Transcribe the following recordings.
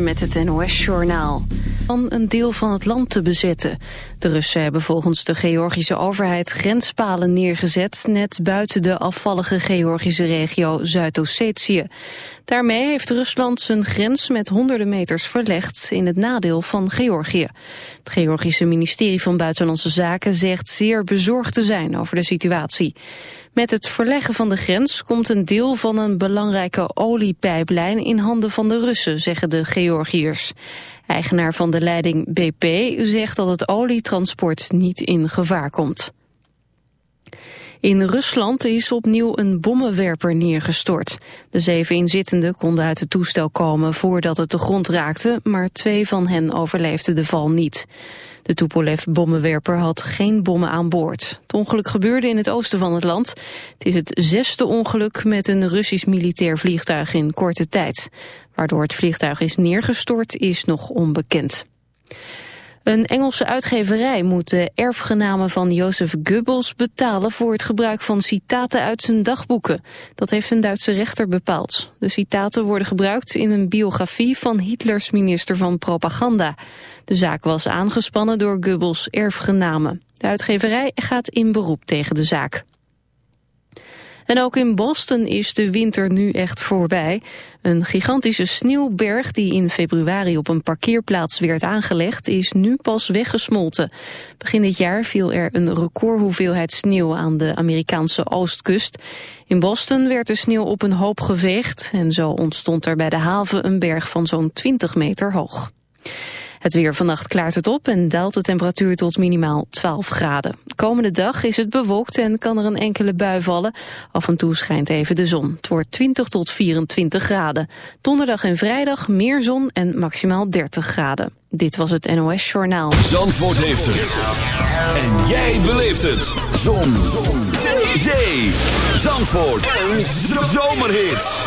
Met het NOS-journaal. Van een deel van het land te bezetten. De Russen hebben volgens de Georgische overheid grenspalen neergezet... net buiten de afvallige Georgische regio Zuid-Ossetië. Daarmee heeft Rusland zijn grens met honderden meters verlegd... in het nadeel van Georgië. Het Georgische ministerie van Buitenlandse Zaken zegt zeer bezorgd te zijn over de situatie. Met het verleggen van de grens komt een deel van een belangrijke oliepijplijn in handen van de Russen, zeggen de Georgiërs. Eigenaar van de leiding BP zegt dat het olietransport niet in gevaar komt. In Rusland is opnieuw een bommenwerper neergestort. De zeven inzittenden konden uit het toestel komen voordat het de grond raakte, maar twee van hen overleefden de val niet. De Tupolev-bommenwerper had geen bommen aan boord. Het ongeluk gebeurde in het oosten van het land. Het is het zesde ongeluk met een Russisch militair vliegtuig in korte tijd. Waardoor het vliegtuig is neergestort is nog onbekend. Een Engelse uitgeverij moet de erfgenamen van Jozef Goebbels betalen voor het gebruik van citaten uit zijn dagboeken. Dat heeft een Duitse rechter bepaald. De citaten worden gebruikt in een biografie van Hitlers minister van Propaganda. De zaak was aangespannen door Goebbels erfgenamen. De uitgeverij gaat in beroep tegen de zaak. En ook in Boston is de winter nu echt voorbij. Een gigantische sneeuwberg die in februari op een parkeerplaats werd aangelegd... is nu pas weggesmolten. Begin dit jaar viel er een recordhoeveelheid sneeuw aan de Amerikaanse oostkust. In Boston werd de sneeuw op een hoop geveegd... en zo ontstond er bij de haven een berg van zo'n 20 meter hoog. Het weer vannacht klaart het op en daalt de temperatuur tot minimaal 12 graden. Komende dag is het bewolkt en kan er een enkele bui vallen. Af en toe schijnt even de zon. Het wordt 20 tot 24 graden. Donderdag en vrijdag meer zon en maximaal 30 graden. Dit was het NOS Journaal. Zandvoort heeft het. En jij beleeft het. Zon. zon. Zee. Zandvoort. Een zomerhit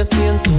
que siento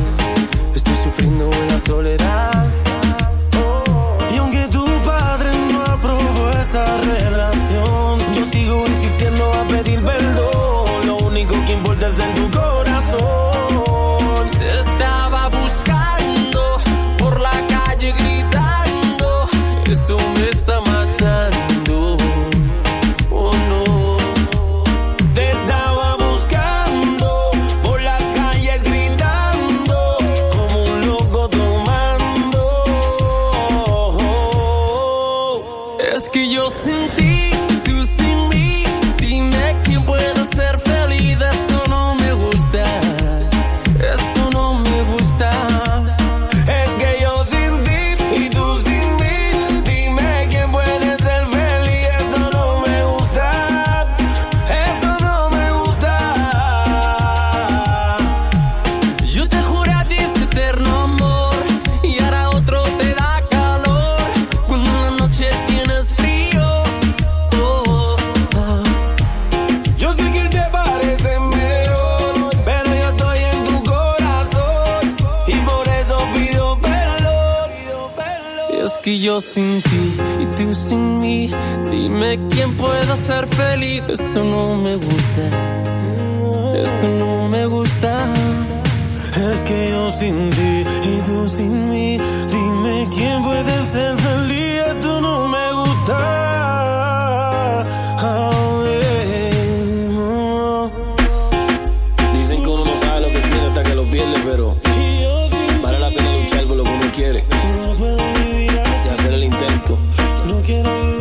No quiero vivir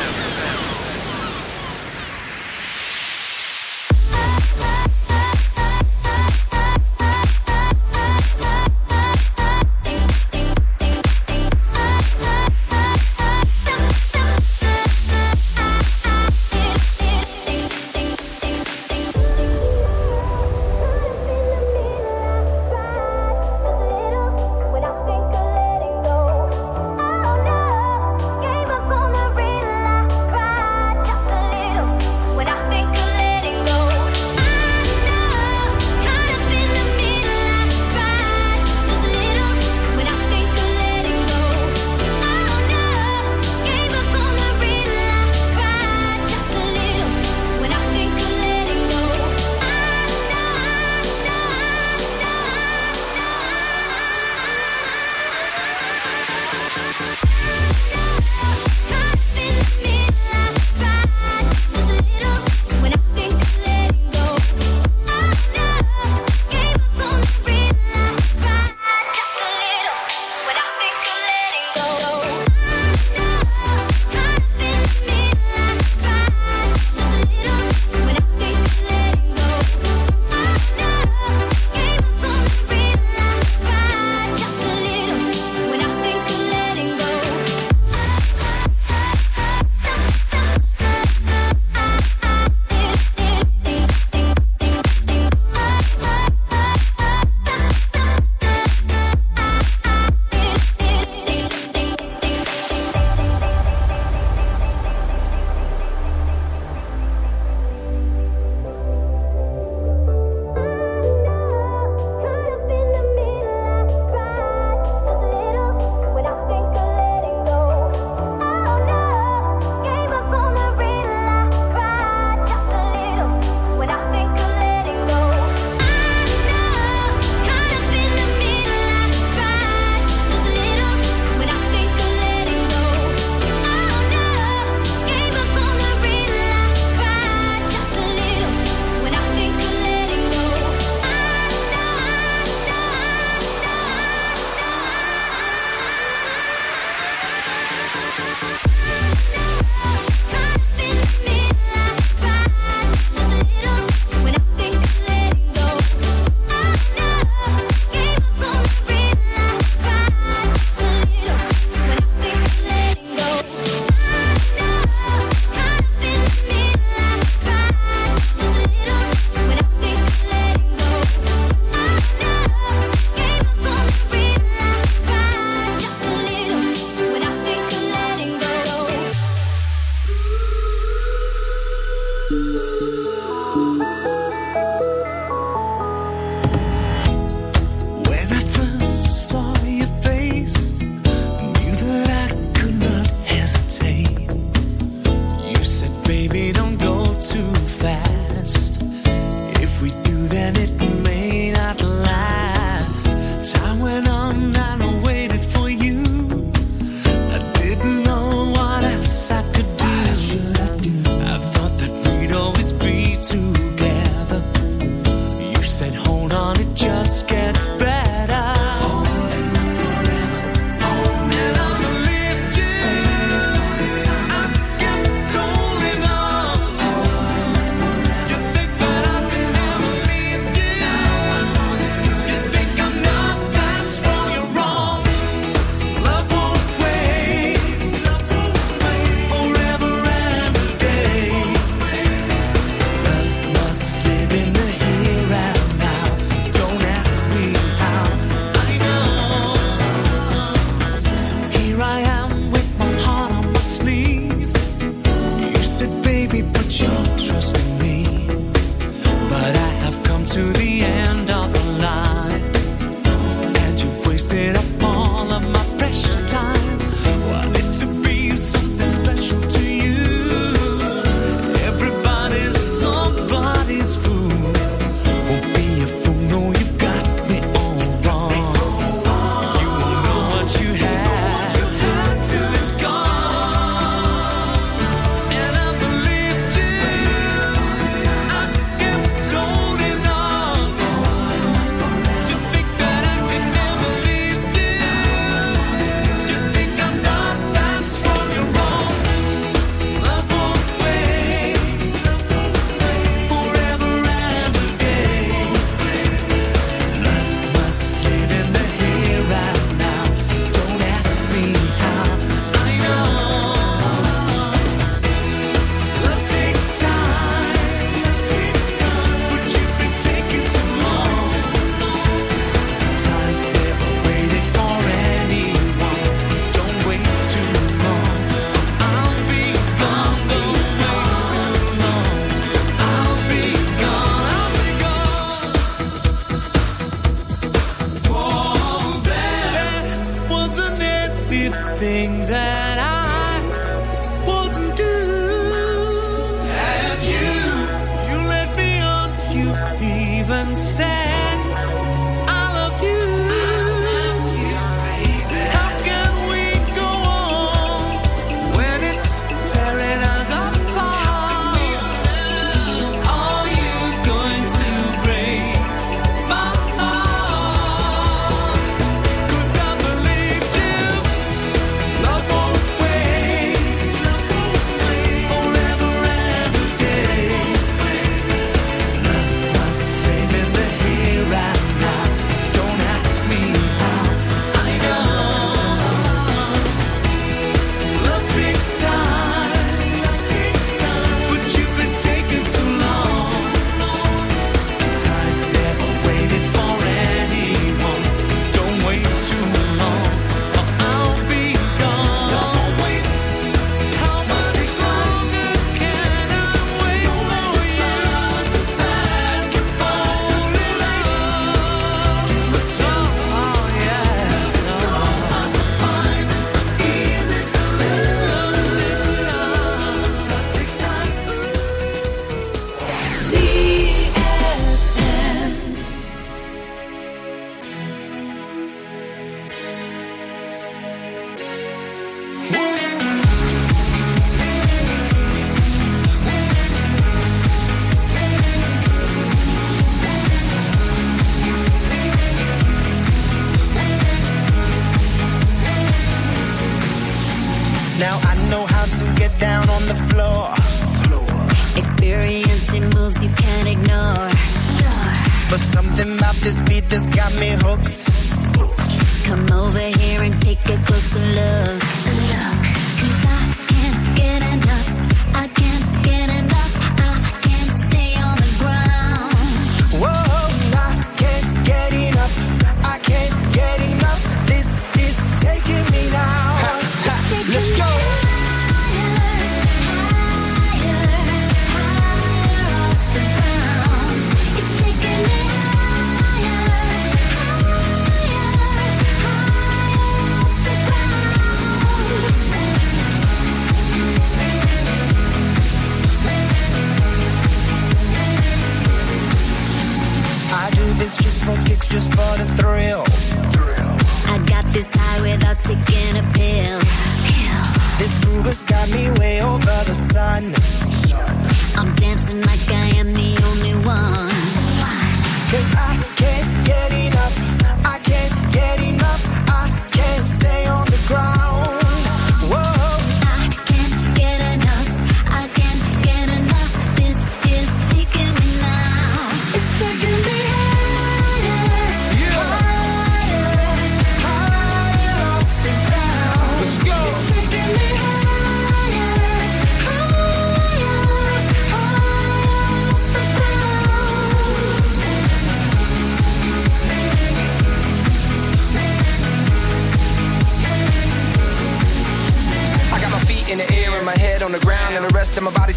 has got me way over the sun.